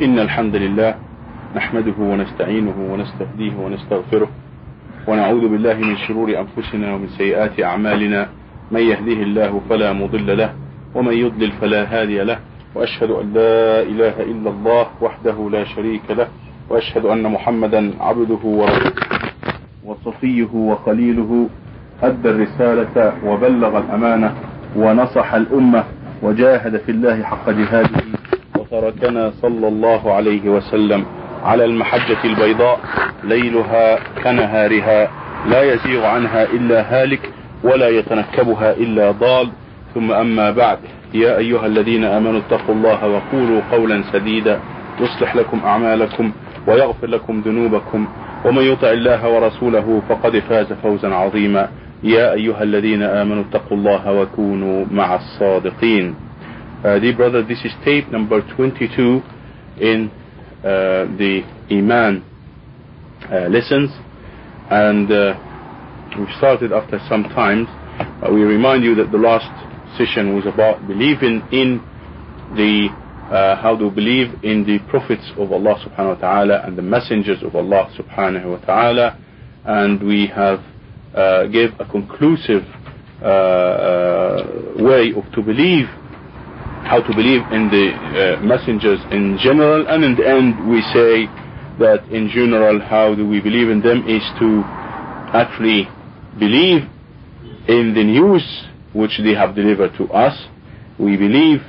إن الحمد لله نحمده ونستعينه ونستهديه ونستغفره ونعوذ بالله من شرور أنفسنا ومن سيئات أعمالنا. من يهديه الله فلا مضل له ومن يضلل فلا هادي له. وأشهد أن لا إله إلا الله وحده لا شريك له. وأشهد أن محمدا عبده ورسوله وصفيه وخليله. أدى الرسالة وبلغ الأمانة ونصح الأمة وجاهد في الله حق جهاده. وتركنا صلى الله عليه وسلم على المحجة البيضاء ليلها كنهارها لا يزيغ عنها إلا هالك ولا يتنكبها إلا ضال. ثم أما بعد يا أيها الذين آمنوا اتقوا الله وقولوا قولا سديدا يصلح لكم أعمالكم ويغفر لكم ذنوبكم. ومن يطع الله ورسوله فقد فاز فوزا عظيما. يا أيها الذين آمنوا اتقوا الله وكونوا مع الصادقين. Uh, Dear brother, this is tape number 22 in uh, the Iman uh, lessons and uh, we started after some time. We remind you that the last session was about believing in the uh, how to believe in the prophets of Allah subhanahu wa ta'ala and the messengers of Allah subhanahu wa ta'ala and we have gave a conclusive way of to believe how to believe in the uh, messengers in general and in the end we say that in general how do we believe in them is to actually believe in the news which they have delivered to us. We believe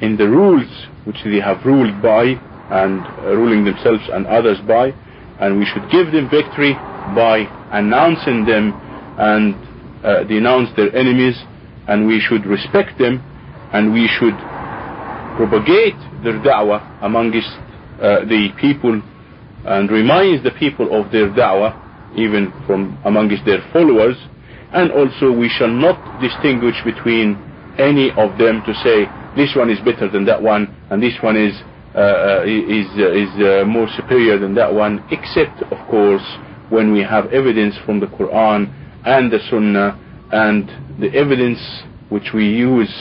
in the rules which they have ruled by and uh, ruling themselves and others by and we should give them victory by announcing them and uh, denounce their enemies and we should respect them and we should propagate their da'wah amongst uh, the people and remind the people of their da'wah even from amongst their followers. And also we shall not distinguish between any of them to say this one is better than that one and this one is uh, is is uh, more superior than that one except of course when we have evidence from the Quran and the Sunnah and the evidence which we use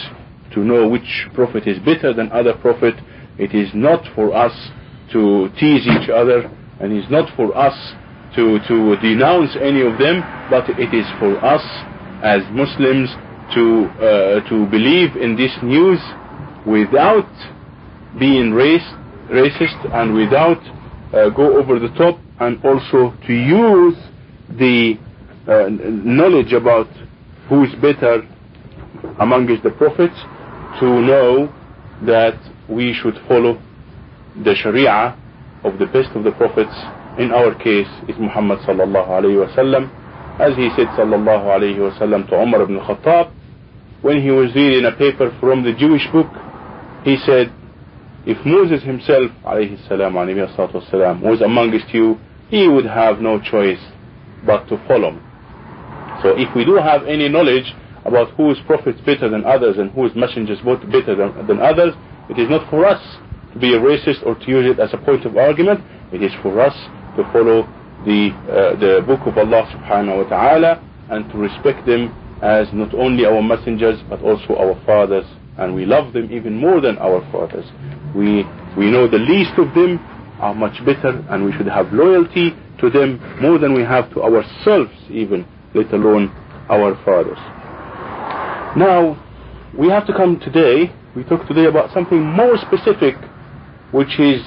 to know which prophet is better than other prophet. It is not for us to tease each other and it's not for us to, to denounce any of them but it is for us as Muslims to, uh, to believe in this news without being race, racist and without uh, go over the top and also to use the uh, knowledge about who is better amongst the prophets to know that we should follow the Sharia of the best of the prophets. In our case, is Muhammad sallallahu alaihi wasallam, as he said sallallahu alaihi wasallam to Umar ibn Khattab when he was reading a paper from the Jewish book. He said, "If Moses himself, alayhi salam, was amongst you, he would have no choice but to follow." So, if we do have any knowledge about whose prophets better than others and whose messengers better than, than others, it is not for us to be a racist or to use it as a point of argument. It is for us to follow the uh, the book of Allah subhanahu wa ta'ala and to respect them as not only our messengers but also our fathers and we love them even more than our fathers. We we know the least of them are much better and we should have loyalty to them more than we have to ourselves even let alone our fathers. Now, we have to come today, we talk today about something more specific, which is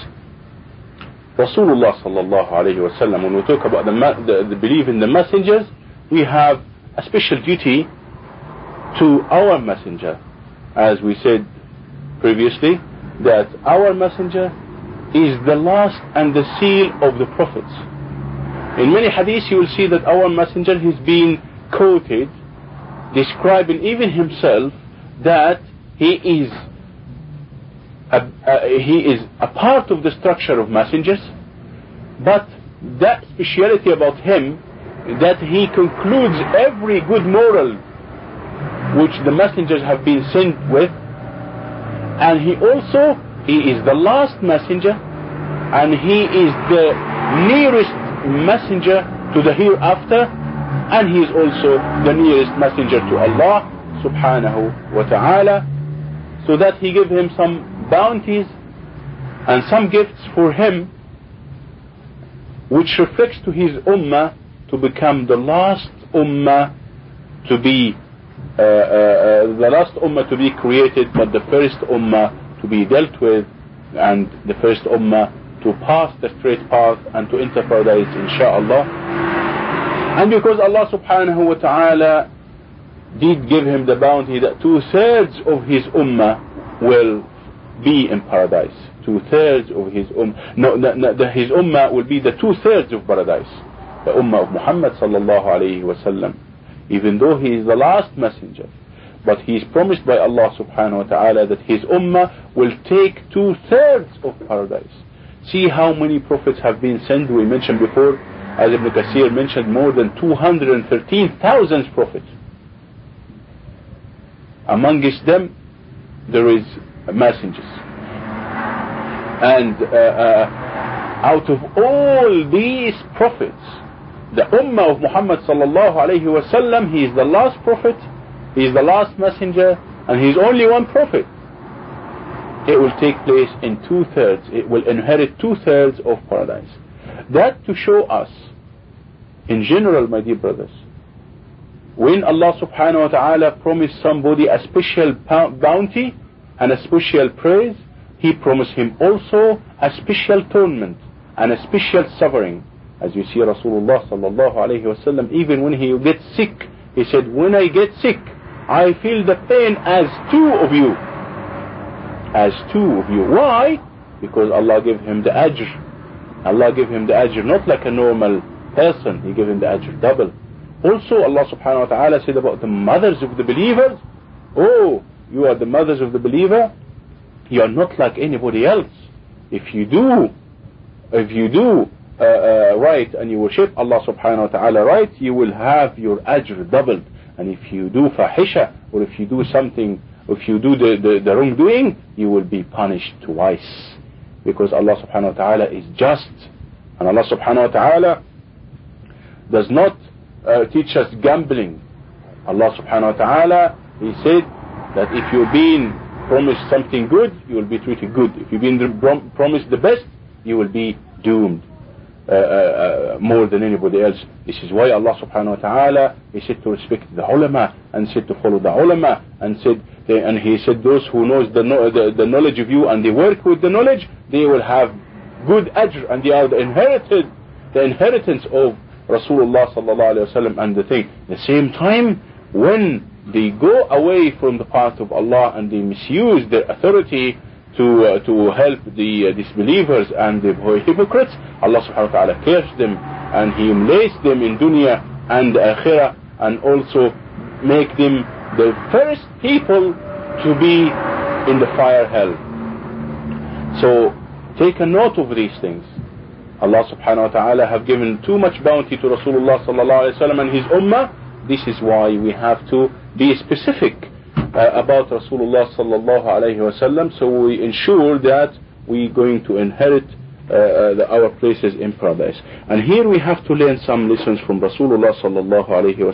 Rasulullah sallallahu alayhi wa sallam. When we talk about the, the, the belief in the messengers, we have a special duty to our messenger. As we said previously, that our messenger is the last and the seal of the prophets. In many hadiths you will see that our messenger has been quoted describing even himself that he is a, a, he is a part of the structure of messengers but that speciality about him that he concludes every good moral which the messengers have been sent with and he also he is the last messenger and he is the nearest messenger to the hereafter and he is also the nearest messenger to Allah subhanahu wa ta'ala. So that he give him some bounties and some gifts for him which reflects to his ummah to become the last ummah to be uh, uh, uh, the last ummah to be created but the first ummah to be dealt with and the first ummah to pass the straight path and to enter paradise inshallah and because Allah subhanahu wa ta'ala did give him the bounty that two-thirds of his ummah will be in paradise. Two-thirds of his ummah no, no, no, his ummah will be the two-thirds of paradise. The ummah of Muhammad sallallahu alayhi wa sallam. Even though he is the last messenger. But he is promised by Allah subhanahu wa ta'ala that his ummah will take two-thirds of paradise. See how many prophets have been sent we mentioned before as Ibn Kathir mentioned more than 213,000 prophets. Amongst them there is messengers. And uh, uh, out of all these prophets the ummah of Muhammad sallallahu alayhi wasallam he is the last prophet he is the last messenger and he is only one prophet. It will take place in two-thirds it will inherit two-thirds of paradise that to show us in general my dear brothers when Allah subhanahu wa ta'ala promised somebody a special bounty and a special praise he promised him also a special atonement and a special suffering. As you see Rasulullah sallallahu alayhi wasallam even when he gets sick he said when I get sick I feel the pain as two of you as two of you. Why? Because Allah gave him the ajr Allah gave him the ajr not like a normal person he gave him the ajr double also Allah subhanahu wa ta'ala said about the mothers of the believers, oh, you are the mothers of the believer, you are not like anybody else. If you do, if you do uh, uh, right and you worship Allah subhanahu wa ta'ala right, you will have your ajr doubled. And if you do fahisha, or if you do something, if you do the, the, the wrongdoing, you will be punished twice. Because Allah subhanahu wa ta'ala is just. And Allah subhanahu wa ta'ala does not uh, teach us gambling. Allah subhanahu wa ta'ala, He said that if you've been promised something good, you will be treated good. If you've been promised the best, you will be doomed. Uh, uh, uh, more than anybody else. This is why Allah subhanahu wa ta'ala He said to respect the ulama and said to follow the ulama and said and He said those who knows the, the, the knowledge of you and they work with the knowledge they will have good ajr and they are the inherited the inheritance of Rasulullah sallallahu alayhi wasallam and the thing. The same time, when they go away from the path of Allah and they misuse their authority to uh, to help the uh, disbelievers and the hypocrites, Allah subhanahu wa ta'ala cursed them and He humiliates them in dunya and akhirah and also make them the first people to be in the fire hell. So take a note of these things. Allah subhanahu wa ta'ala have given too much bounty to Rasulullah sallallahu alayhi wa and his ummah. This is why we have to be specific uh, about Rasulullah sallallahu alayhi wa so we ensure that we're going to inherit uh, the, our places in paradise. And here we have to learn some lessons from Rasulullah sallallahu alayhi wa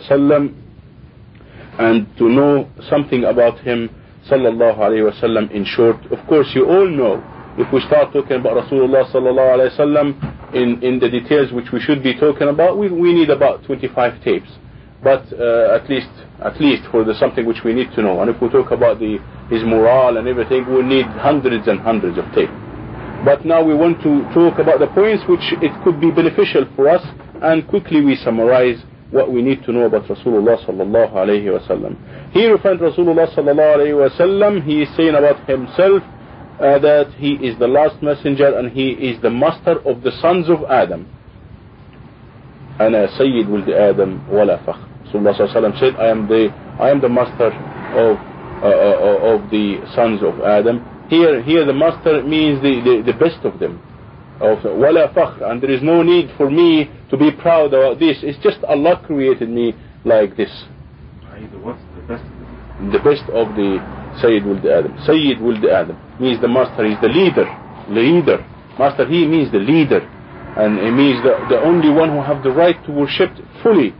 and to know something about him sallallahu alayhi wasallam in short. Of course you all know if we start talking about Rasulullah sallallahu alayhi wasallam in, in the details which we should be talking about, we, we need about 25 tapes. But uh, at least at least for the something which we need to know. And if we talk about the his morale and everything, we need hundreds and hundreds of tapes. But now we want to talk about the points which it could be beneficial for us, and quickly we summarize what we need to know about Rasulullah sallallahu alayhi wasallam. Here we find Rasulullah sallallahu alayhi wasallam. He is saying about himself uh, that he is the last messenger and he is the master of the sons of Adam. أنا سيد ولد آدم ولا فخر. Rasulullah sallallahu said, I am the I am the master of uh, uh, of the sons of Adam. Here, here the master means the, the, the best of them. Of ولا فخر, and there is no need for me to be proud about this. It's just Allah created me like this. The best? The best of the Sayyid Wuld Adam. Sayyid Wuld Adam means the master, he's the leader. Leader. Master, he means the leader. And it means the, the only one who have the right to worship fully.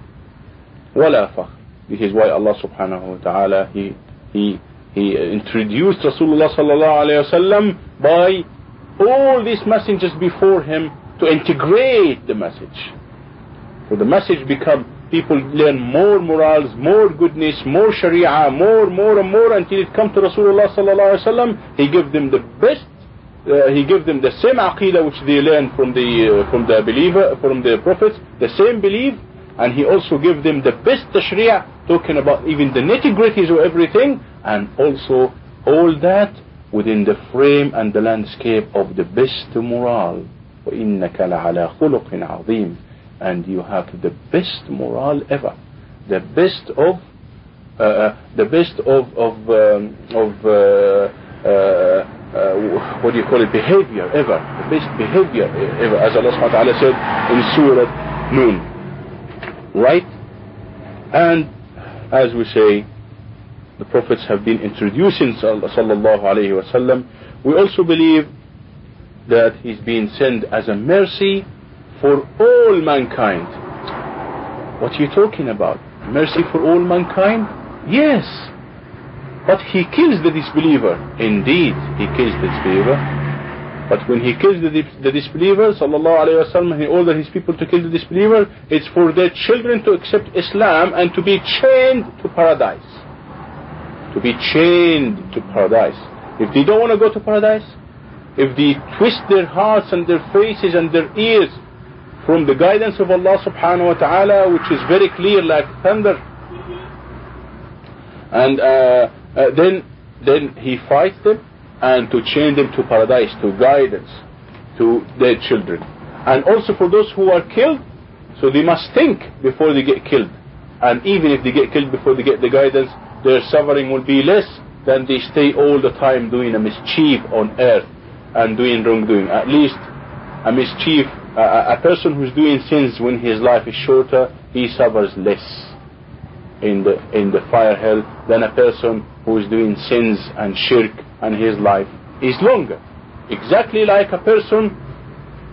ولا فخر. This is why Allah subhanahu wa ta'ala, he, he, he introduced Rasulullah sallallahu alayhi wa sallam by all these messengers before him to integrate the message. So the message become people learn more morals, more goodness, more sharia, more, more and more until it comes to Rasulullah sallallahu alaihi wasallam. He give them the best. Uh, he give them the same aqidah which they learned from the uh, from the believer from the prophets, the same belief, and he also give them the best sharia, talking about even the nitty gritties of everything, and also all that within the frame and the landscape of the best moral. وإنك لعلى خلق عظيم and you have the best moral ever, the best of uh, uh, the best of of um, of uh, uh, uh, what do you call it behavior ever, the best behavior ever, as Allah subhanahu wa taala said in Surah Noon, right? And as we say, the prophets have been introducing sallallahu alaihi wasallam. We also believe that he's been sent as a mercy for all mankind. What are you talking about? Mercy for all mankind? Yes. But he kills the disbeliever. Indeed, he kills the disbeliever. But when he kills the, the disbeliever, sallallahu alayhi wasallam, he ordered his people to kill the disbeliever, it's for their children to accept Islam and to be chained to paradise. To be chained to paradise. If they don't want to go to paradise, if they twist their hearts and their faces and their ears from the guidance of Allah subhanahu wa ta'ala which is very clear like thunder and uh, uh, then then he fights them and to chain them to paradise to guidance to their children and also for those who are killed so they must think before they get killed and even if they get killed before they get the guidance their suffering will be less than they stay all the time doing a mischief on earth and doing wrongdoing at least a mischief a, a person who's doing sins when his life is shorter, he suffers less in the in the fire hell than a person who is doing sins and shirk and his life is longer. Exactly like a person,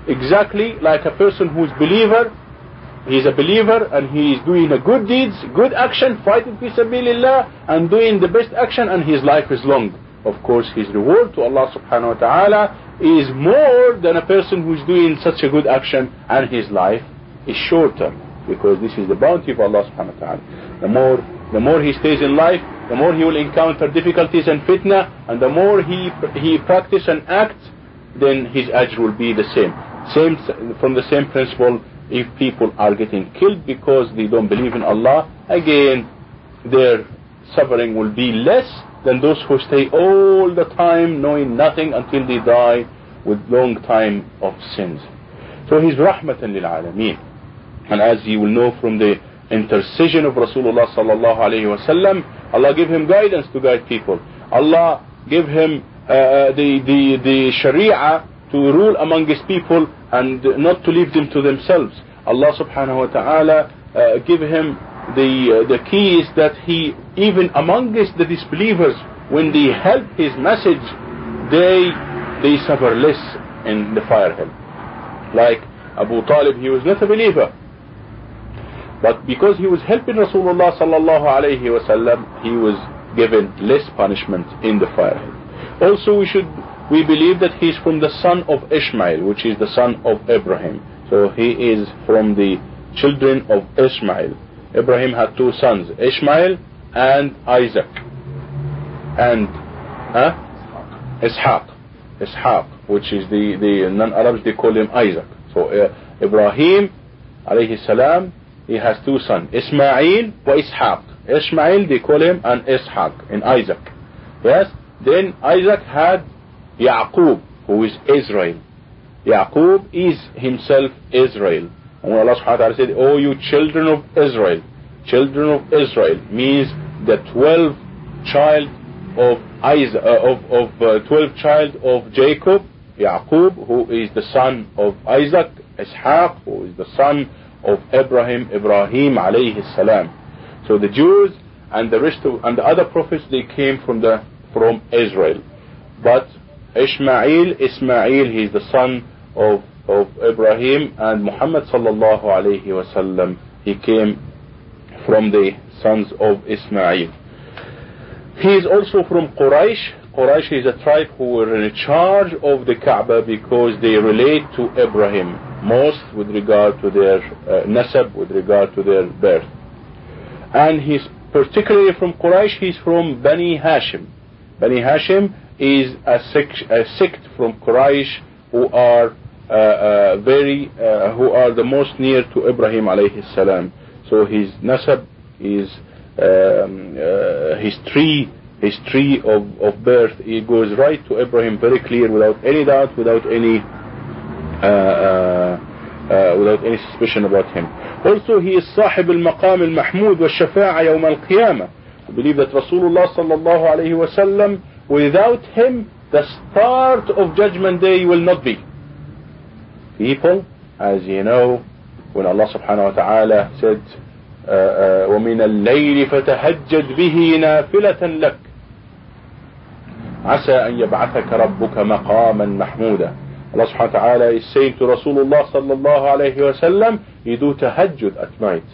exactly like a person who is believer, he is a believer and he is doing a good deeds, good action, fighting fi sabilillah and doing the best action and his life is long. Of course, his reward to Allah subhanahu wa ta'ala is more than a person who's doing such a good action and his life is shorter because this is the bounty of Allah subhanahu wa ta'ala. The more the more he stays in life, the more he will encounter difficulties and fitna, and the more he he practice and acts, then his ajr will be the same. Same from the same principle. If people are getting killed because they don't believe in Allah, again, their suffering will be less than those who stay all the time knowing nothing until they die with long time of sins. So he's rahmatan lil alameen. And as you will know from the intercession of Rasulullah sallallahu alayhi wasallam, Allah give him guidance to guide people. Allah give him uh, the, the, the sharia to rule among his people and not to leave them to themselves. Allah subhanahu wa ta'ala uh, give him the, uh, the key is that he, even amongst the disbelievers, when they help his message, they, they suffer less in the fire hell. Like Abu Talib, he was not a believer. But because he was helping Rasulullah sallallahu alayhi wasallam, he was given less punishment in the fire. Also we should, we believe that he is from the son of Ishmael, which is the son of Abraham. So he is from the children of Ishmael. Abraham had two sons, Ishmael and Isaac. And huh? Ishaq. Ishaq, which is the, the non-Arabs, they call him Isaac. So uh, Ibrahim, alayhi salam, he has two sons, Ismail wa Ishaq. Ishmael, they call him an Ishaq, in Isaac. Yes? Then Isaac had Yaqub, who is Israel. Yaqub is himself Israel. And when Allah subhanahu wa ta'ala said, Oh you children of Israel, children of Israel means the 12 child of Isaac, uh, of, of uh, 12 child of Jacob, Yaqub, who is the son of Isaac, Ishaq, who is the son of Abraham, Ibrahim alayhi salam. So the Jews and the rest of, and the other prophets, they came from the, from Israel. But Ishmael, Ismail, he is the son of of Ibrahim and Muhammad sallallahu alayhi wasallam he came from the sons of Ismail he is also from Quraysh Quraysh is a tribe who were in charge of the Kaaba because they relate to Ibrahim most with regard to their uh, nasab, with regard to their birth. And he's particularly from Quraysh, he's from Bani Hashim. Bani Hashim is a sect, a sect from Quraysh who are uh, uh, very, uh, who are the most near to Ibrahim alayhi salam. So his nasab is um, uh, his tree his tree of, of birth, it goes right to Ibrahim very clear without any doubt, without any uh, uh, uh, without any suspicion about him. Also he is صاحب المقام المحمود والشفاعة يوم القيامة. We believe that Rasulullah sallallahu alayhi wa sallam, without him, the start of judgment day will not be. People, as you know, when Allah subhanahu wa ta'ala said, ومن الليل فتهجد به نافلة لك عسى أن يبعثك ربك مقاما محمودا Allah subhanahu wa ta'ala is saying to Rasulullah sallallahu alayhi wa sallam, you do tahajjud at night.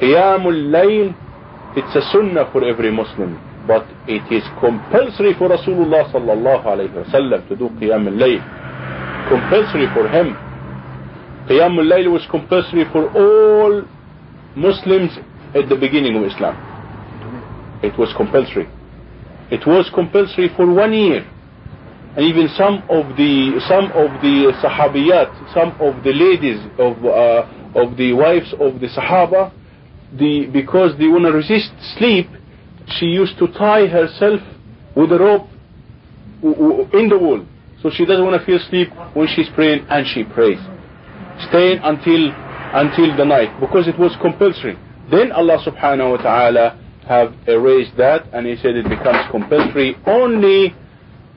Qiyamul layl, it's a sunnah for every Muslim, but it is compulsory for Rasulullah sallallahu alayhi wa sallam to do Qiyam al-Layl Compulsory for him. Qiyam al-Layl was compulsory for all Muslims at the beginning of Islam. It was compulsory. It was compulsory for one year. And even some of the some of the Sahabiyat, some of the ladies of uh, of the wives of the Sahaba, the because they want to resist sleep, she used to tie herself with a rope in the wall, so she doesn't want to feel sleep when she's praying, and she prays, staying until until the night because it was compulsory. Then Allah Subhanahu wa Taala have erased that and he said it becomes compulsory only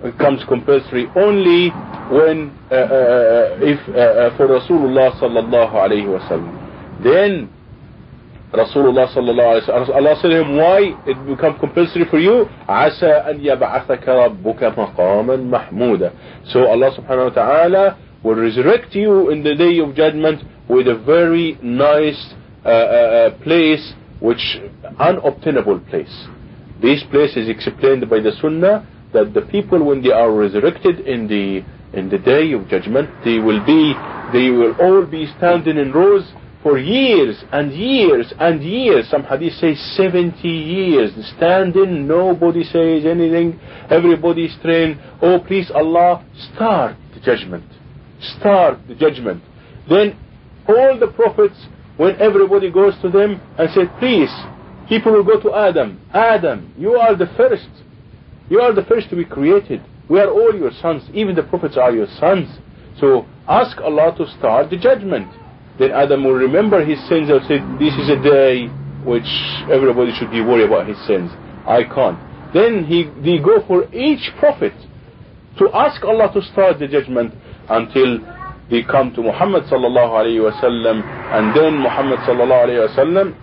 becomes compulsory only when uh, uh, uh if uh, uh, for Rasulullah sallallahu alayhi wasallam then Rasulullah sallallahu alayhi wasallam Allah said to him why it become compulsory for you عسى أن يبعثك ربك مقاما محمودا so Allah subhanahu wa ta'ala will resurrect you in the day of judgment with a very nice uh, place which unobtainable place. This place is explained by the Sunnah that the people when they are resurrected in the in the day of judgment, they will be they will all be standing in rows for years and years and years. Some hadith say 70 years standing, nobody says anything, everybody is trained. Oh please Allah, start the judgment. Start the judgment. Then all the prophets when everybody goes to them and said, please, people will go to Adam. Adam, you are the first. You are the first to be created. We are all your sons. Even the prophets are your sons. So ask Allah to start the judgment. Then Adam will remember his sins and say, this is a day which everybody should be worried about his sins. I can't. Then he, they go for each prophet to ask Allah to start the judgment until they come to Muhammad sallallahu alayhi wasallam and then Muhammad sallallahu alayhi wasallam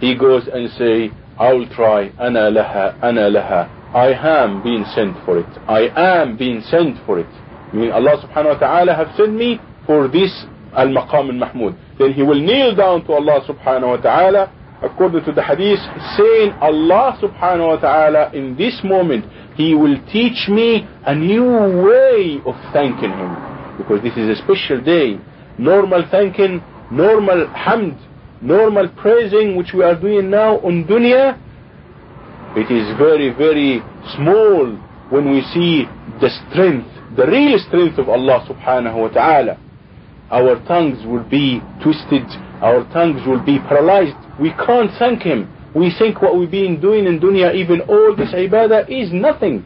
he goes and say I will try. Ana laha ana laha. I am being sent for it. I am being sent for it. Meaning Allah subhanahu wa ta'ala have sent me for this al-maqam al-mahmud then he will kneel down to Allah subhanahu wa ta'ala according to the hadith saying Allah subhanahu wa ta'ala in this moment he will teach me a new way of thanking him because this is a special day. Normal thanking, normal hamd, normal praising which we are doing now on dunya, it is very, very small when we see the strength, the real strength of Allah subhanahu wa ta'ala. Our tongues will be twisted, our tongues will be paralyzed. We can't thank Him. We think what we've been doing in dunya, even all this ibadah, is nothing.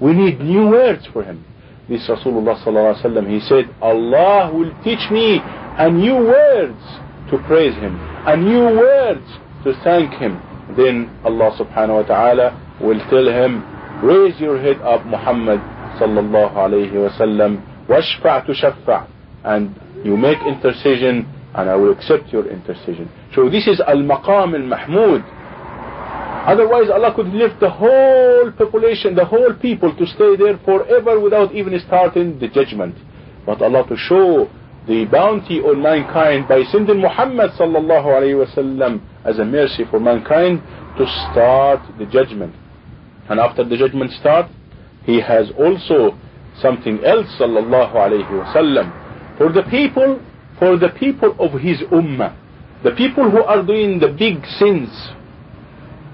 We need new words for Him this Rasulullah sallallahu alaihi wasallam, he said, Allah will teach me a new words to praise Him, a new words to thank Him. Then Allah subhanahu wa ta'ala will tell him, raise your head up Muhammad sallallahu alayhi wasallam, washfa' tushaffa' and you make intercession and I will accept your intercession. So this is al-maqam al-mahmud Otherwise Allah could lift the whole population, the whole people to stay there forever without even starting the judgment. But Allah to show the bounty on mankind by sending Muhammad sallallahu alayhi wasallam as a mercy for mankind to start the judgment. And after the judgment start, he has also something else sallallahu alayhi wasallam for the people for the people of his ummah the people who are doing the big sins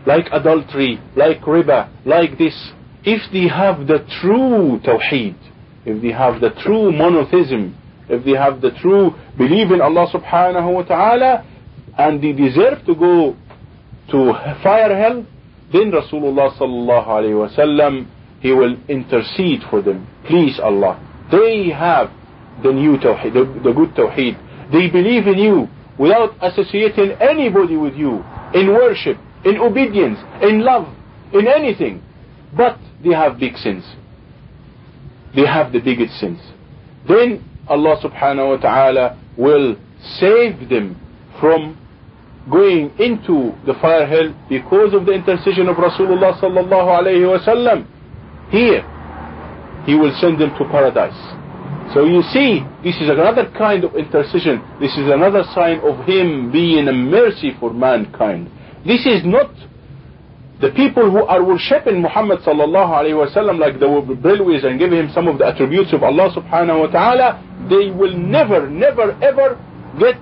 like adultery like riba like this if they have the true tawheed if they have the true monotheism if they have the true belief in Allah subhanahu wa ta'ala and they deserve to go to fire hell then Rasulullah sallallahu alayhi wa he will intercede for them. Please Allah. They have the new tawheed, the, the good tawheed. They believe in you without associating anybody with you in worship, in obedience, in love, in anything. But they have big sins. They have the biggest sins. Then Allah subhanahu wa ta'ala will save them from going into the fire hell because of the intercession of Rasulullah sallallahu alayhi wa sallam here he will send them to paradise so you see this is another kind of intercession. This is another sign of him being a mercy for mankind. This is not the people who are worshipping Muhammad sallallahu alayhi wa sallam like the Brelwis and giving him some of the attributes of Allah subhanahu wa ta'ala. They will never never ever get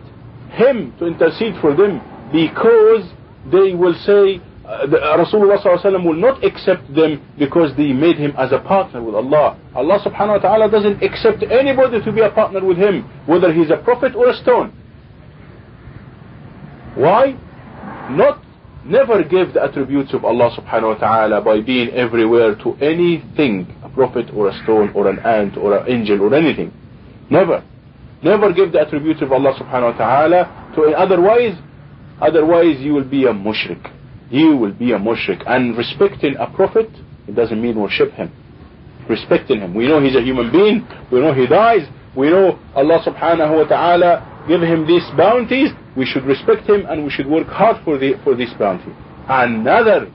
him to intercede for them because they will say Uh, uh, Rasulullah ﷺ will not accept them because they made him as a partner with Allah. Allah subhanahu wa ta'ala doesn't accept anybody to be a partner with him, whether he's a prophet or a stone. Why? Not never give the attributes of Allah subhanahu wa ta'ala by being everywhere to anything, a prophet or a stone or an ant or an angel or anything. Never. Never give the attributes of Allah subhanahu wa ta'ala to otherwise, otherwise you will be a mushrik you will be a mushrik. And respecting a prophet, it doesn't mean worship him. Respecting him. We know he's a human being. We know he dies. We know Allah subhanahu wa ta'ala give him these bounties. We should respect him and we should work hard for, the, for this bounty. Another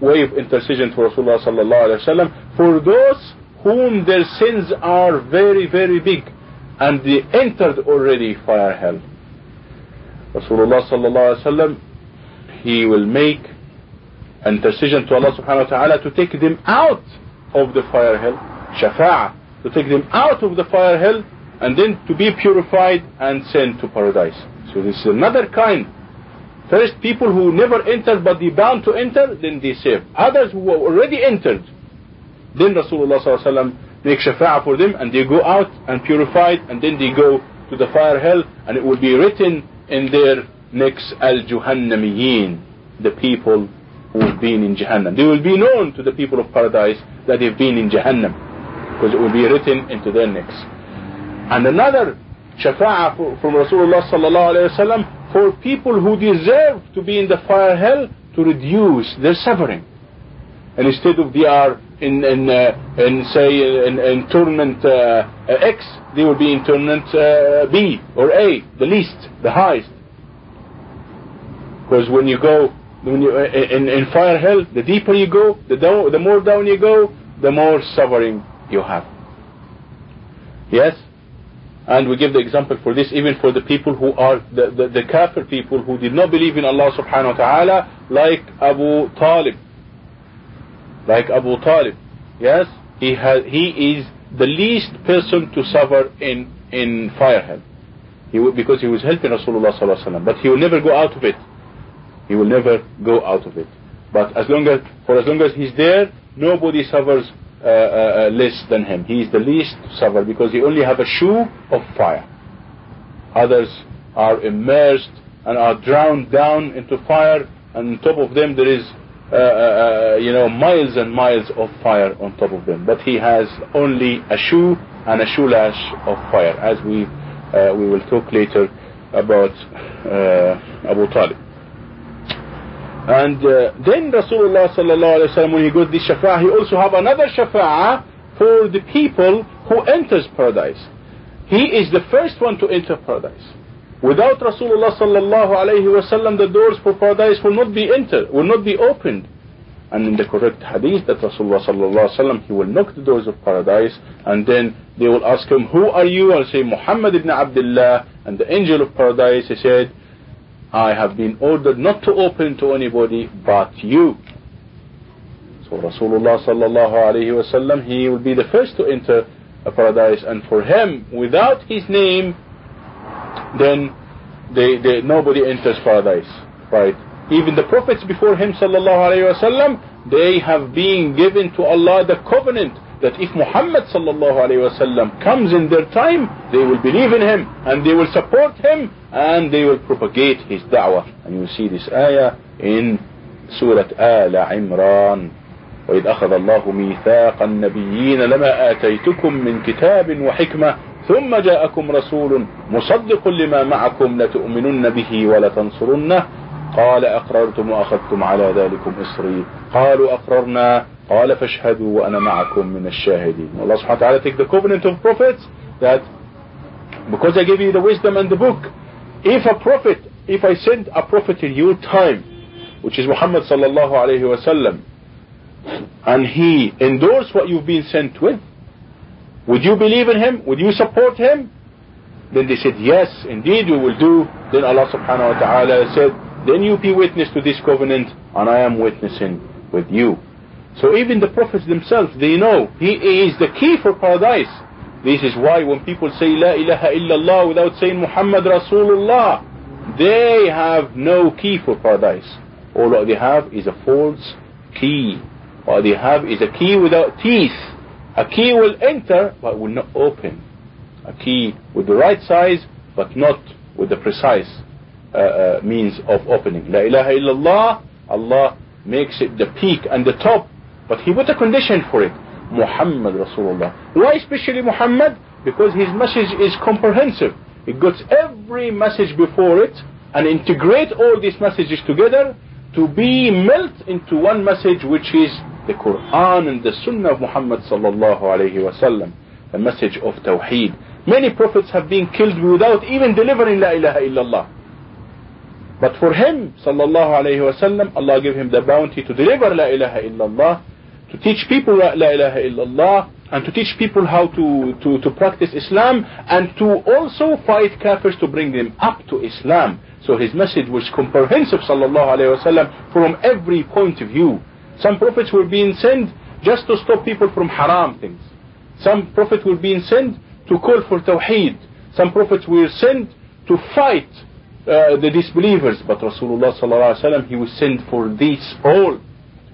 way of intercession to Rasulullah sallallahu alayhi wa for those whom their sins are very, very big and they entered already fire hell. Rasulullah sallallahu alayhi wa he will make an intercession to Allah subhanahu wa ta'ala to take them out of the fire hell, shafa'ah, to take them out of the fire hell and then to be purified and sent to paradise. So this is another kind. First, people who never entered but they bound to enter, then they save. Others who already entered, then Rasulullah sallallahu make shafa'ah for them and they go out and purified and then they go to the fire hell and it will be written in their Next, al-Juhannamiyin, the people who have been in Jahannam. They will be known to the people of paradise that they've been in Jahannam, because it will be written into their necks. And another shafa'ah from Rasulullah for people who deserve to be in the fire hell to reduce their suffering. And instead of they are in, in, uh, in say, in, in tournament uh, X, they will be in tournament uh, B or A, the least, the highest. Because when you go, when you in, in fire hell, the deeper you go, the, down, the more down you go, the more suffering you have. Yes? And we give the example for this even for the people who are the, the, the kafir people who did not believe in Allah subhanahu wa ta'ala like Abu Talib. Like Abu Talib. Yes? He has he is the least person to suffer in, in fire hell. He, because he was helping Rasulullah sallallahu alaihi wasallam, but he will never go out of it he will never go out of it. But as long as, for as long as he's there, nobody suffers uh, uh, uh less than him. He is the least suffer because he only have a shoe of fire. Others are immersed and are drowned down into fire, and on top of them there is, uh, uh, uh, you know, miles and miles of fire on top of them. But he has only a shoe and a shoe lash of fire, as we we will talk later about Abu Talib. And uh, then Rasulullah sallallahu alaihi wasallam, when he got this shafa'ah, he also have another shafa'ah for the people who enters paradise. He is the first one to enter paradise. Without Rasulullah sallallahu alaihi wasallam, the doors for paradise will not be entered, will not be opened. And in the correct hadith that Rasulullah sallallahu alaihi wasallam, he will knock the doors of paradise, and then they will ask him, "Who are you?" I'll say, "Muhammad ibn Abdullah." And the angel of paradise, he said, I have been ordered not to open to anybody but you. So Rasulullah sallallahu alayhi wasallam, he will be the first to enter a paradise, and for him, without his name, then they, they, nobody enters paradise, right? Even the prophets before him sallallahu alayhi wasallam, they have been given to Allah the covenant that if Muhammad sallallahu alayhi wasallam comes in their time, they will believe in him and they will support him and they will propagate his da'wah. And you see this ayah in Surah Al Imran. وإذ أخذ الله ميثاق النبيين لما آتيتكم من كتاب وحكمة ثم جاءكم رسول مصدق لما معكم لتؤمنن به ولتنصرنه قال أقررتم وأخذتم على ذلكم إصري قالوا أقررنا قال فاشهدوا وأنا معكم من الشاهدين Allah subhanahu wa ta'ala take the covenant of prophets that because I gave you the wisdom and the book if a prophet if I send a prophet in your time which is Muhammad sallallahu alayhi wa sallam and he endorse what you've been sent with would you believe in him would you support him then they said yes indeed we will do then Allah subhanahu wa ta'ala said then you be witness to this covenant and I am witnessing with you. So even the prophets themselves, they know He is the key for paradise. This is why when people say La ilaha illallah without saying Muhammad Rasulullah, they have no key for paradise. All what they have is a false key. What they have is a key without teeth. A key will enter but will not open. A key with the right size but not with the precise uh, uh, means of opening. La ilaha illallah, Allah makes it the peak and the top, but He put a condition for it. Muhammad Rasulullah. Why especially Muhammad? Because his message is comprehensive. It gets every message before it and integrate all these messages together to be melt into one message which is the Quran and the Sunnah of Muhammad sallallahu alayhi wasallam, the message of Tawheed. Many prophets have been killed without even delivering La ilaha illallah. But for him, sallallahu alayhi wasallam, Allah gave him the bounty to deliver La ilaha illallah, to teach people La ilaha illallah, and to teach people how to, to, to practice Islam, and to also fight kafirs to bring them up to Islam. So his message was comprehensive, sallallahu alayhi wasallam, from every point of view. Some prophets were being sent just to stop people from haram things. Some prophets were being sent to call for tawheed. Some prophets were sent to fight uh, the disbelievers. But Rasulullah sallallahu alaihi wasallam, he was sent for this all.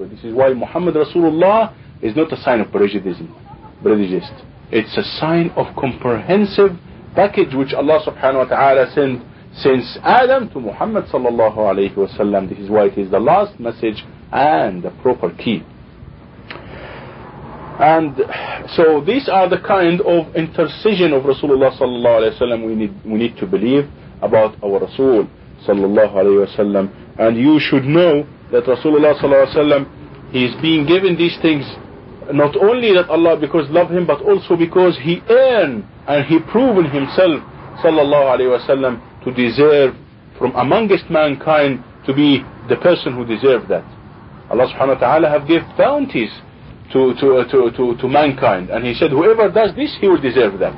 This is why Muhammad Rasulullah is not a sign of prejudice. prejudice. It's a sign of comprehensive package which Allah subhanahu wa ta'ala sent since Adam to Muhammad sallallahu alayhi wasallam. This is why it is the last message and the proper key. And so these are the kind of intercession of Rasulullah sallallahu alayhi wasallam we need we need to believe about our Rasul sallallahu alayhi wasallam. And you should know that Rasulullah sallallahu alayhi wasallam, he is being given these things not only that Allah because love him, but also because he earned and he proven himself sallallahu alayhi wasallam to deserve from amongst mankind to be the person who deserved that. Allah subhanahu wa ta'ala have given bounties to, to, uh, to, to, to mankind. And he said, whoever does this, he will deserve that.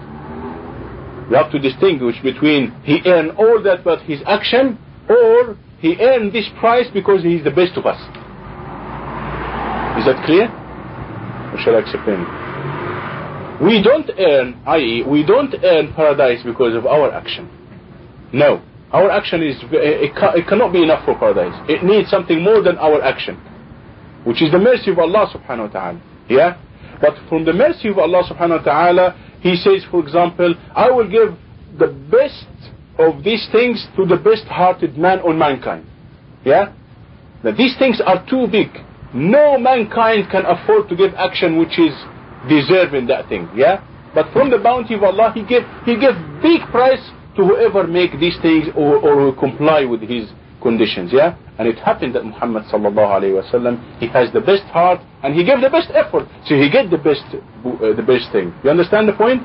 We have to distinguish between he earned all that but his action or he earned this price because he is the best of us. Is that clear? Or shall I explain? We don't earn, i.e., we don't earn paradise because of our action. No. Our action is, it cannot be enough for paradise. It needs something more than our action. Which is the mercy of Allah subhanahu wa ta'ala. Yeah? But from the mercy of Allah subhanahu wa ta'ala, he says, for example, I will give the best of these things to the best-hearted man on mankind. Yeah? That these things are too big. No mankind can afford to give action which is deserving that thing. Yeah? But from the bounty of Allah, He gave He gave big price to whoever make these things or, or comply with His conditions. Yeah? And it happened that Muhammad wasallam, he has the best heart and he gave the best effort. So he get the best, uh, the best thing. You understand the point?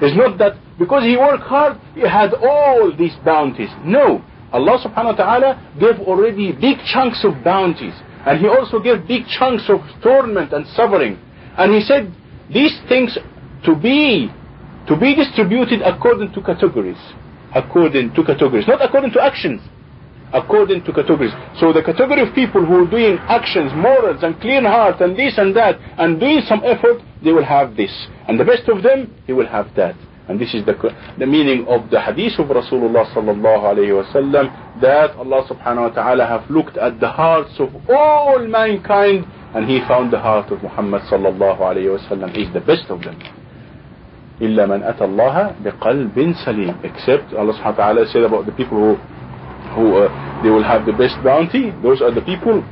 It's not that because he worked hard, he had all these bounties. No. Allah subhanahu wa ta'ala gave already big chunks of bounties. And he also gave big chunks of torment and suffering. And he said these things to be to be distributed according to categories. According to categories. Not according to actions according to categories. So the category of people who are doing actions, morals, and clean heart, and this and that, and doing some effort, they will have this. And the best of them, he will have that. And this is the, the meaning of the hadith of Rasulullah sallallahu alayhi wasallam that Allah subhanahu wa ta'ala have looked at the hearts of all mankind and he found the heart of Muhammad sallallahu alayhi wasallam is the best of them. إلا من أتى الله بقلب سليم except Allah subhanahu wa ta'ala said about the people who who uh, they will have the best bounty. Those are the people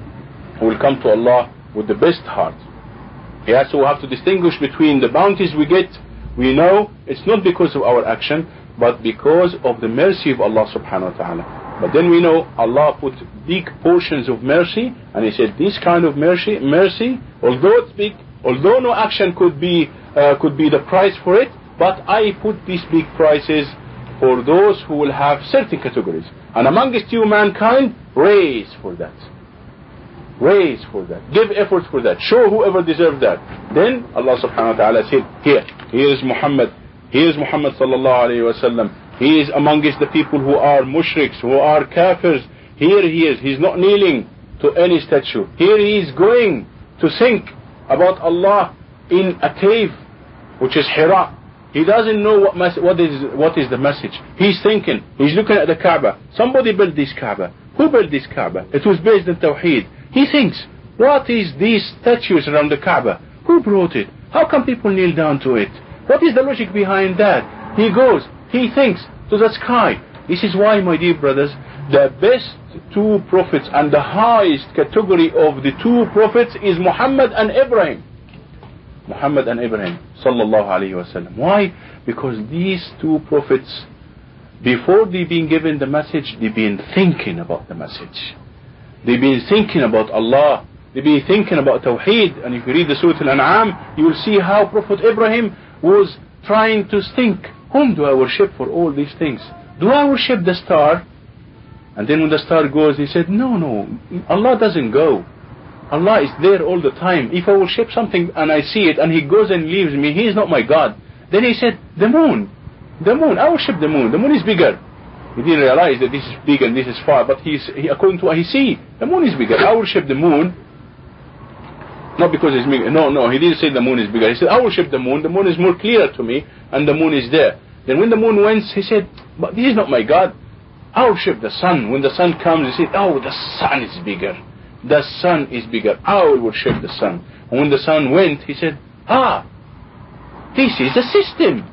who will come to Allah with the best heart. Yeah so we have to distinguish between the bounties we get. We know it's not because of our action but because of the mercy of Allah subhanahu wa ta'ala. But then we know Allah put big portions of mercy and he said this kind of mercy mercy although it's big although no action could be uh, could be the price for it, but I put these big prices for those who will have certain categories. And amongst you mankind, raise for that. Raise for that. Give effort for that. Show whoever deserves that. Then Allah subhanahu wa ta'ala said, here, here is Muhammad. Here is Muhammad sallallahu alayhi wa sallam. He is amongst the people who are mushriks, who are kafirs. Here he is. He's not kneeling to any statue. Here he is going to think about Allah in a cave which is Hira. He doesn't know what, what, is, what is the message. He's thinking, he's looking at the Kaaba. Somebody built this Kaaba. Who built this Kaaba? It was based on Tawheed. He thinks, what is these statues around the Kaaba? Who brought it? How come people kneel down to it? What is the logic behind that? He goes, he thinks to the sky. This is why, my dear brothers, the best two prophets and the highest category of the two prophets is Muhammad and Ibrahim. Muhammad and Ibrahim sallallahu alayhi wasallam. Why? Because these two prophets, before they been given the message, they've been thinking about the message. They've been thinking about Allah. They've been thinking about Tawheed. And if you read the Surah Al-An'am, you will see how Prophet Ibrahim was trying to think, whom do I worship for all these things? Do I worship the star? And then when the star goes, he said, no, no, Allah doesn't go. Allah is there all the time. If I worship something and I see it and he goes and leaves me, he is not my God. Then he said, the moon. The moon. I worship the moon. The moon is bigger. He didn't realize that this is big and this is far, but he's, he, according to what he see, the moon is bigger. I worship the moon. Not because it's bigger. No, no, he didn't say the moon is bigger. He said, I worship the moon. The moon is more clear to me and the moon is there. Then when the moon went, he said, but this is not my God. I worship the sun. When the sun comes, he said, oh, the sun is bigger the sun is bigger. I will worship the sun. And when the sun went, he said, ah, this is a system.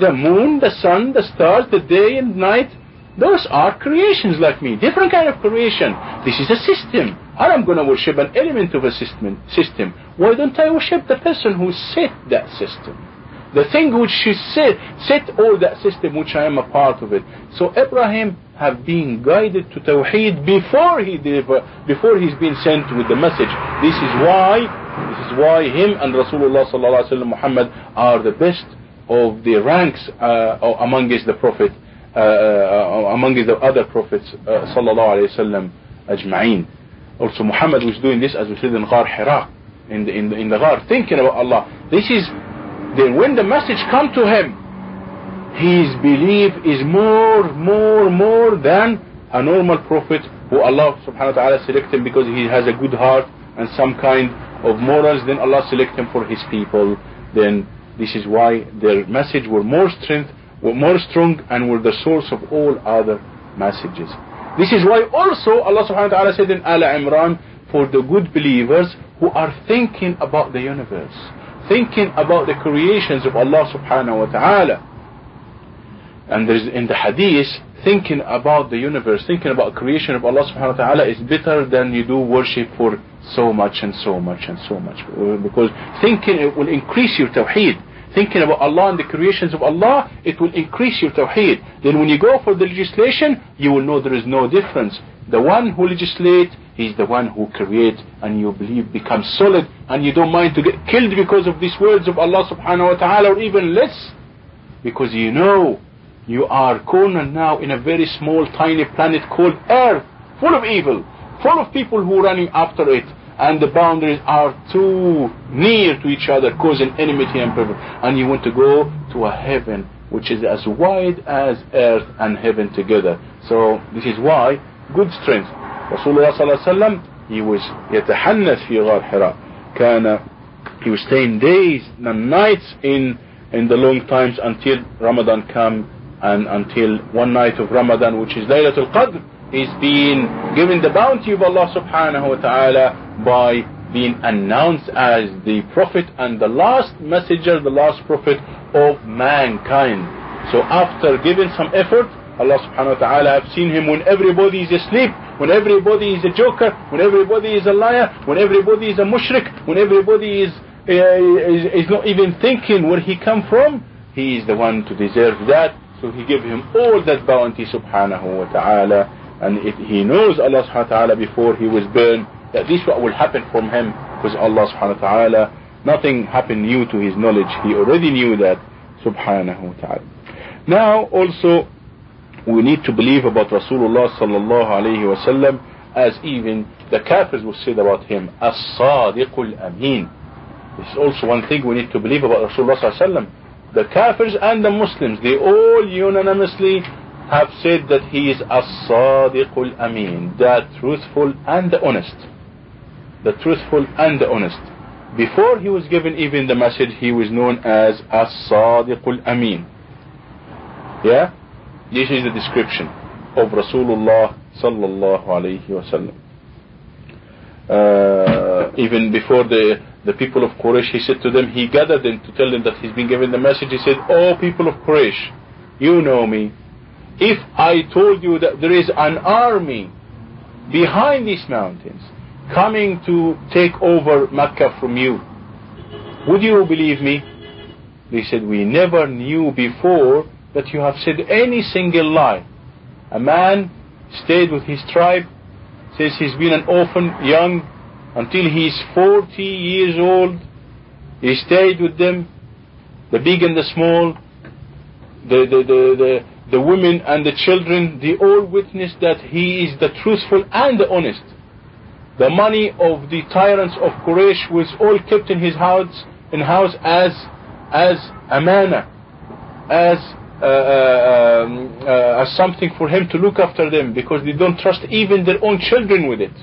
The moon, the sun, the stars, the day and night, those are creations like me. Different kind of creation. This is a system. I'm going to worship an element of a system. system. Why don't I worship the person who set that system? The thing which she set, set all that system which I am a part of it. So Abraham have been guided to Tawheed before he deliver, before he's been sent with the message. This is why, this is why him and Rasulullah sallallahu alaihi wasallam Muhammad are the best of the ranks uh, amongst the Prophet, uh, uh, amongst the other prophets uh, sallallahu alaihi wasallam ajma'in. Also Muhammad was doing this as we said in Ghar Hira, in the, in the, in the Ghar, thinking about Allah. This is, then when the message come to him, his belief is more, more, more than a normal prophet who Allah subhanahu wa ta'ala select him because he has a good heart and some kind of morals, then Allah select him for his people. Then this is why their message were more strength, were more strong and were the source of all other messages. This is why also Allah subhanahu wa ta'ala said in Al Imran for the good believers who are thinking about the universe, thinking about the creations of Allah subhanahu wa ta'ala and there's in the hadith, thinking about the universe, thinking about creation of Allah subhanahu wa ta'ala is better than you do worship for so much and so much and so much. Because thinking it will increase your tawheed. Thinking about Allah and the creations of Allah, it will increase your tawheed. Then when you go for the legislation, you will know there is no difference. The one who legislates, he's the one who creates, and you believe becomes solid, and you don't mind to get killed because of these words of Allah subhanahu wa ta'ala, or even less. Because you know you are cornered now in a very small, tiny planet called Earth, full of evil, full of people who are running after it, and the boundaries are too near to each other, causing enmity and peril. And you want to go to a heaven which is as wide as earth and heaven together. So this is why good strength Rasulullah صلى الله عليه وسلم he was يتحنث في غار حراء كان he was staying days and nights in in the long times until Ramadan come and until one night of Ramadan which is Laylatul Qadr is being given the bounty of Allah subhanahu wa ta'ala by being announced as the prophet and the last messenger, the last prophet of mankind. So after giving some effort, Allah subhanahu wa ta'ala have seen him when everybody is asleep, when everybody is a joker, when everybody is a liar, when everybody is a mushrik, when everybody is, uh, is, is not even thinking where he come from, he is the one to deserve that. So he gave him all that bounty subhanahu wa ta'ala. And if he knows Allah subhanahu wa ta'ala before he was born, that this what will happen from him because Allah subhanahu wa ta'ala nothing happened new to his knowledge he already knew that subhanahu wa ta'ala now also we need to believe about Rasulullah sallallahu alayhi wa sallam as even the kafirs will say about him as-sadiqul amin this is also one thing we need to believe about Rasulullah sallallahu alayhi the kafirs and the Muslims they all unanimously have said that he is as-sadiqul amin the truthful and the honest the truthful and the honest. Before he was given even the message, he was known as As-Sadiqul Amin. Yeah? This is the description of Rasulullah sallallahu alayhi wasallam. Uh, even before the the people of Quraysh, he said to them, he gathered them to tell them that he's been given the message. He said, "Oh people of Quraysh, you know me. If I told you that there is an army behind these mountains, coming to take over Mecca from you. Would you believe me? They said, we never knew before that you have said any single lie. A man stayed with his tribe, says he's been an orphan young until he's 40 years old. He stayed with them, the big and the small, the, the, the, the, women and the children, they all witnessed that he is the truthful and the honest. The money of the tyrants of Quraysh was all kept in his house, in house as as amana, as Uh, uh, um, uh, as something for him to look after them because they don't trust even their own children with it.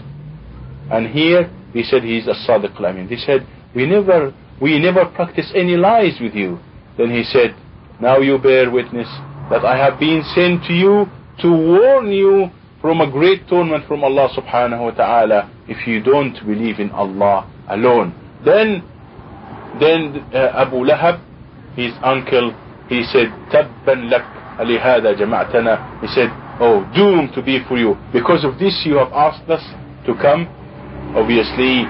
And here he said he is a sadiq amin. He said we never we never practice any lies with you. Then he said, now you bear witness that I have been sent to you to warn you from a great torment from Allah subhanahu wa ta'ala if you don't believe in Allah alone. Then, then uh, Abu Lahab, his uncle, he said, Tabban lak alihada jama'tana. He said, oh, doom to be for you. Because of this you have asked us to come. Obviously,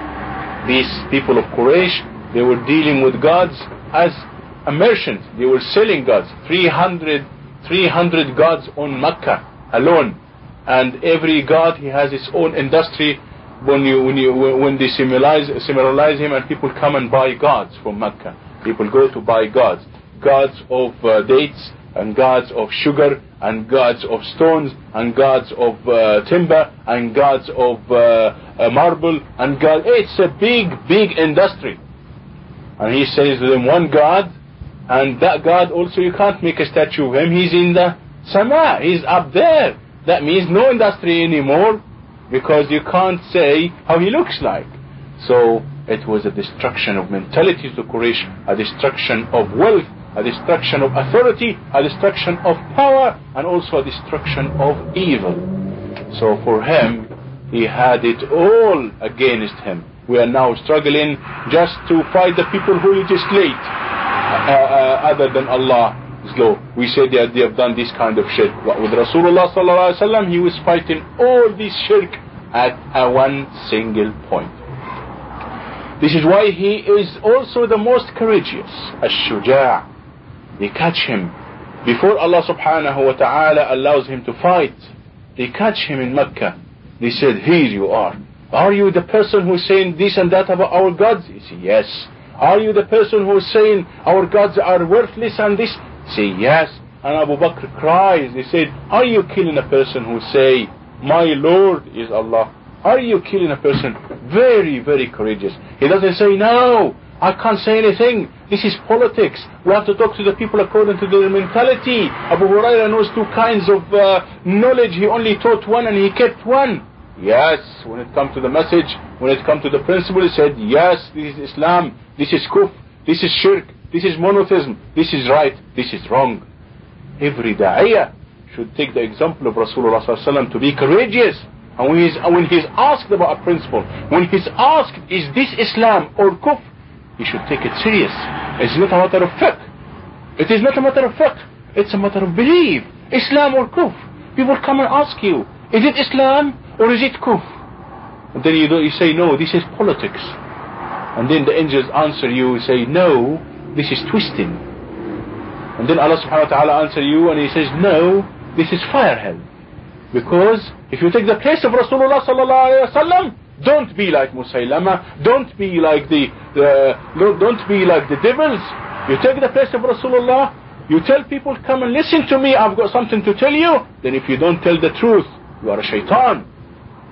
these people of Quraysh, they were dealing with gods as a merchant. They were selling gods. 300, 300 gods on Mecca alone. And every god, he has his own industry when you when you when they similarize similarize him and people come and buy gods from Mecca. People go to buy gods gods of uh, dates and gods of sugar and gods of stones and gods of uh, timber and gods of uh, uh marble and god it's a big big industry. And he says to them one god and that god also you can't make a statue of him. He's in the sama he's up there. That means no industry anymore because you can't say how he looks like. So it was a destruction of mentality to Quraysh, a destruction of wealth, a destruction of authority, a destruction of power, and also a destruction of evil. So for him, he had it all against him. We are now struggling just to fight the people who legislate uh, uh, other than Allah law. We say that they have done this kind of shirk. But with Rasulullah sallallahu alaihi wasallam, he was fighting all this shirk at a one single point. This is why he is also the most courageous, ash-shuja'. They catch him before Allah subhanahu wa ta'ala allows him to fight. They catch him in Mecca. They said, here you are. Are you the person who's saying this and that about our gods? He said, yes. Are you the person who's saying our gods are worthless and this? say yes. And Abu Bakr cries. He said, are you killing a person who say, my Lord is Allah? Are you killing a person? Very, very courageous. He doesn't say, no, I can't say anything. This is politics. We have to talk to the people according to their mentality. Abu Huraira knows two kinds of uh, knowledge. He only taught one and he kept one. Yes, when it comes to the message, when it comes to the principle, he said, yes, this is Islam, this is kufr, this is shirk, this is monotheism, this is right, this is wrong. Every da'iyah should take the example of Rasulullah to be courageous. And when he's, when he's asked about a principle, when he's asked, is this Islam or kufr, he should take it serious. It's not a matter of fiqh. It is not a matter of fiqh. It's a matter of belief. Islam or kufr. People come and ask you, is it Islam or is it kufr? And then you, you say, no, this is politics. And then the angels answer you, and say, no, this is twisting. And then Allah subhanahu wa ta'ala answer you and he says, no, this is fire hell. Because if you take the place of Rasulullah sallallahu alayhi wa don't be like Musaylama, don't be like the, uh, the don't be like the devils. You take the place of Rasulullah, you tell people, come and listen to me, I've got something to tell you. Then if you don't tell the truth, you are a shaitan.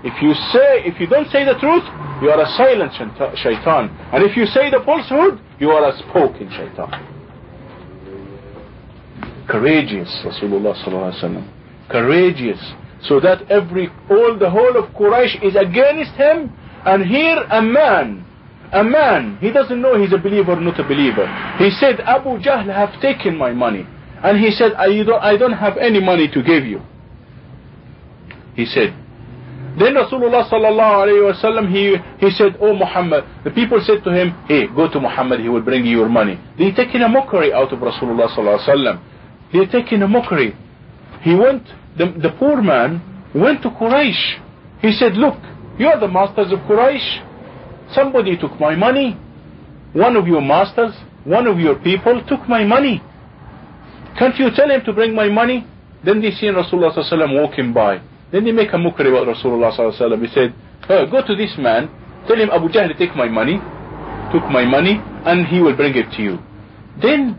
If you say, if you don't say the truth, you are a silent shaitan. And if you say the falsehood, you are a spoken shaitan. Courageous, Rasulullah sallallahu alaihi wasallam. Courageous so that every all the whole of Quraysh is against him and here a man a man he doesn't know he's a believer or not a believer. He said Abu Jahl have taken my money. And he said I don't, I don't have any money to give you. He said. Then Rasulullah sallallahu alayhi wasallam he he said oh Muhammad the people said to him hey go to Muhammad he will bring you your money. They taking a mockery out of Rasulullah sallallahu alayhi wasallam they taking a mockery he went the, the poor man went to Quraysh. He said, look, you are the masters of Quraysh. Somebody took my money. One of your masters, one of your people took my money. Can't you tell him to bring my money? Then they see Rasulullah walking by. Then they make a mockery about Rasulullah He said, oh, go to this man, tell him Abu Jahl take my money, took my money, and he will bring it to you. Then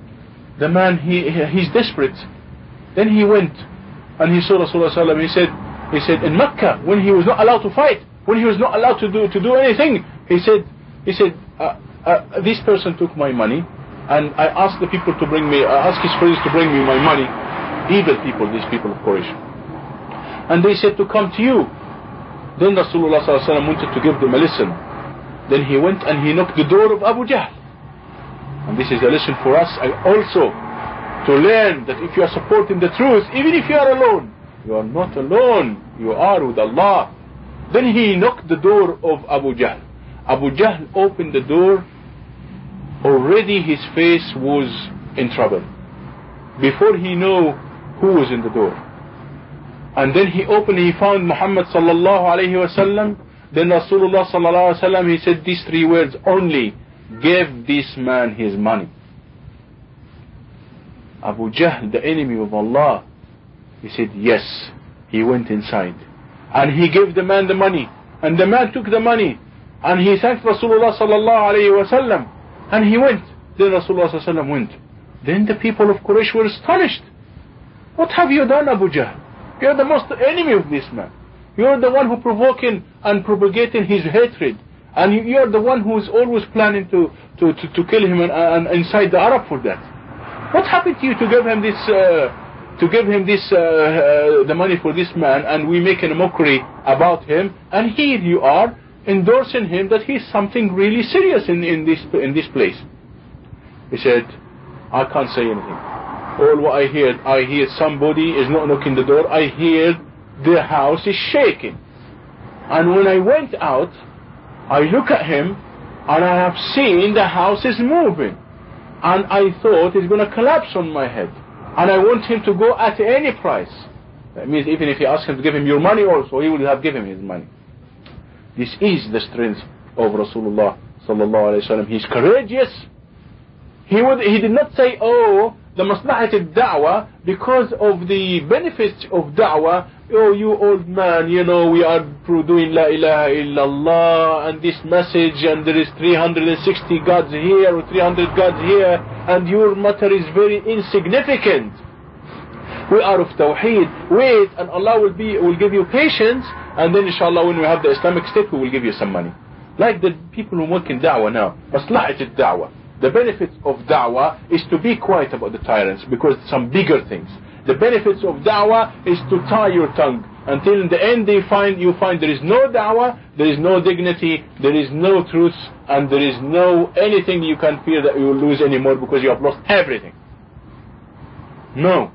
the man, he he's desperate. Then he went and he saw Rasulullah he said, he said in Mecca when he was not allowed to fight, when he was not allowed to do to do anything, he said, he said, uh, uh, this person took my money, and I asked the people to bring me, I asked his friends to bring me my money, evil people, these people of Quraysh, and they said to come to you. Then Rasulullah wanted to give them a lesson. Then he went and he knocked the door of Abu Jahl. And this is a lesson for us also to learn that if you are supporting the truth, even if you are alone, you are not alone, you are with Allah. Then he knocked the door of Abu Jahl. Abu Jahl opened the door, already his face was in trouble. Before he knew who was in the door. And then he opened, he found Muhammad sallallahu alayhi wasallam. Then Rasulullah sallallahu alayhi wasallam, he said these three words only, give this man his money. Abu Jahl, the enemy of Allah? He said, yes. He went inside. And he gave the man the money. And the man took the money. And he thanked Rasulullah sallallahu alayhi wa sallam. And he went. Then Rasulullah sallallahu wa went. Then the people of Quraysh were astonished. What have you done, Abu Jahl? You're the most enemy of this man. You're the one who provoking and propagating his hatred. And you're the one who's always planning to, to, to, to kill him and, and incite the Arab for that. What happened to you to give him this, uh, to give him this, uh, uh, the money for this man, and we make a mockery about him, and here you are endorsing him that he's something really serious in, in this in this place. He said, I can't say anything. All what I hear, I hear somebody is not knocking the door. I hear the house is shaking. And when I went out, I look at him, and I have seen the house is moving and I thought it's going to collapse on my head. And I want him to go at any price. That means even if you ask him to give him your money also, he will have given his money. This is the strength of Rasulullah sallallahu. He's courageous. He would, he did not say, oh, the maslahat of da'wah because of the benefits of da'wah. Oh, you old man, you know, we are doing la ilaha illallah and this message and there is 360 gods here or 300 gods here and your matter is very insignificant. We are of tawheed. Wait and Allah will be will give you patience and then inshallah when we have the Islamic state we will give you some money. Like the people who work in da'wah now. Maslahat of da'wah. The benefits of da'wah is to be quiet about the tyrants because some bigger things. The benefits of da'wah is to tie your tongue until in the end they find you find there is no da'wah, there is no dignity, there is no truth, and there is no anything you can fear that you will lose anymore because you have lost everything. No.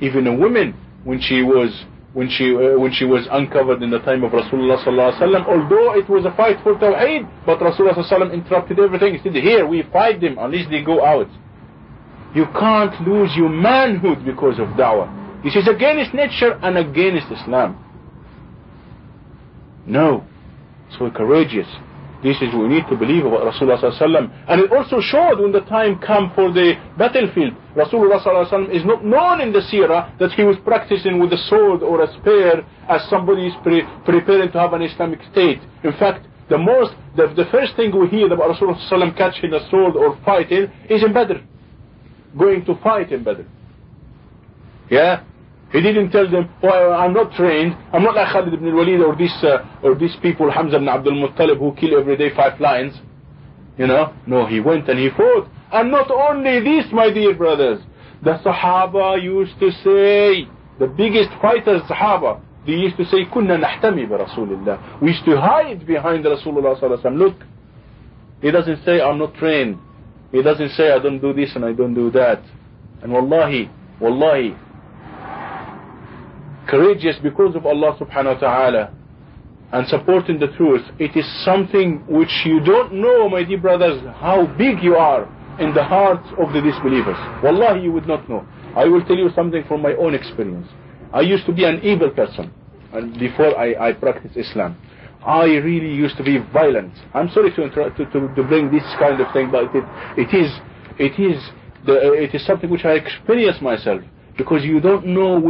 Even a woman, when she was when she uh, when she was uncovered in the time of Rasulullah sallallahu alaihi wasallam, although it was a fight for Tawheed, but Rasulullah sallallahu alaihi interrupted everything. He said, "Here we fight them unless they go out." You can't lose your manhood because of da'wah. This is against nature and against Islam. No. So courageous. This is we need to believe about Rasulullah sallallahu And it also showed when the time came for the battlefield. Rasulullah sallallahu is not known in the seerah that he was practicing with a sword or a spear as somebody is pre preparing to have an Islamic state. In fact, the most, the, the first thing we hear about Rasulullah sallallahu catching a sword or fighting is in Badr. Going to fight in Badr. Yeah? He didn't tell them, oh, I'm not trained. I'm not like Khalid ibn al-Walid or these, uh, or these people, Hamza ibn Abdul Muttalib, who kill every day five lions. You know? No, he went and he fought. And not only this, my dear brothers. The Sahaba used to say, the biggest fighters, Sahaba, they used to say, كنا نحتمي برسول الله. We used to hide behind Rasulullah sallallahu alaihi wasallam. Look, he doesn't say, I'm not trained. He doesn't say, I don't do this and I don't do that. And wallahi, wallahi, courageous because of Allah subhanahu wa ta'ala and supporting the truth, it is something which you don't know, my dear brothers, how big you are in the hearts of the disbelievers. Wallahi, you would not know. I will tell you something from my own experience. I used to be an evil person and before I, I practiced Islam. I really used to be violent. I'm sorry to, to, to, to bring this kind of thing, but it, it is, it is, the, it is something which I experienced myself because you don't know when